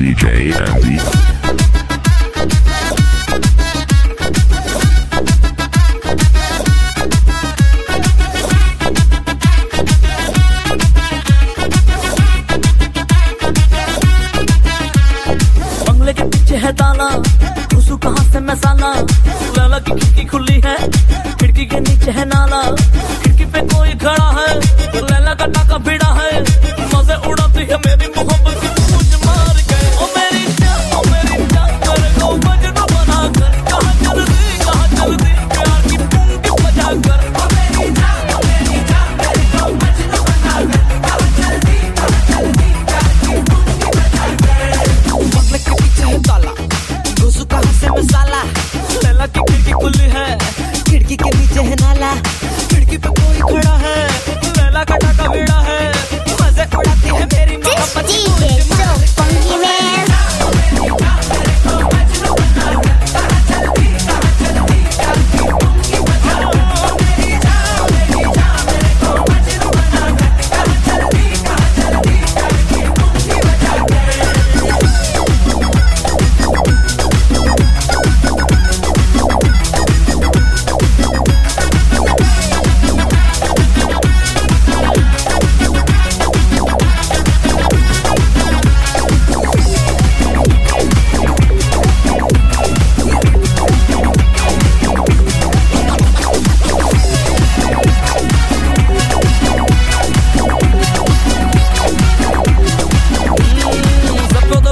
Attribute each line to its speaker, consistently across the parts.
Speaker 1: DJ Andy.
Speaker 2: है ताला। घुसू कहाँ से मैं साला? की खिड़की खुली है, खिड़की के नीचे है नाला।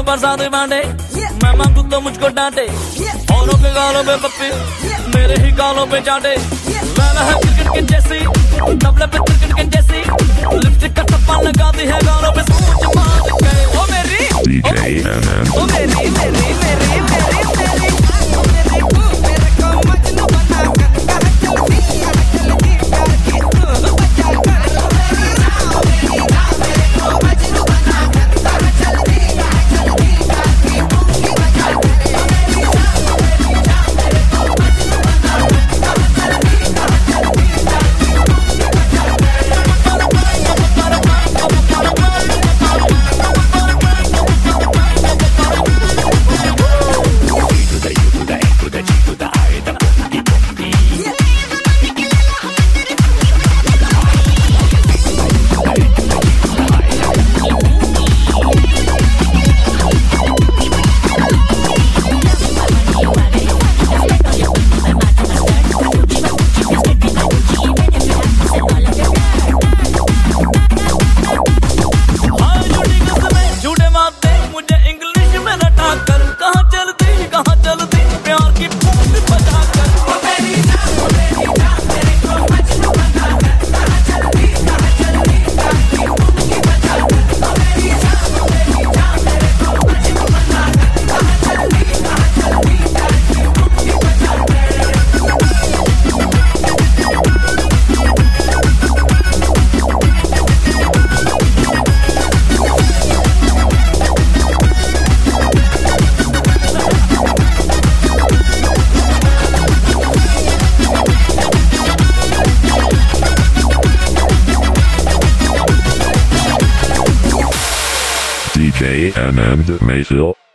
Speaker 2: पर साधु बांटे मैं मांगू तो मुझको डांटे। औरों के गालों पे पप्पी मेरे ही गालों पे चाटे। मैं है क्रिकेट के जैसी। डबल पे क्रिकेट के जैसी। लिपस्टिक का टप्पा लगाती है गालों पे। सब कुछ मार
Speaker 1: गए
Speaker 3: ओ मेरी।
Speaker 1: CJN and Maysil.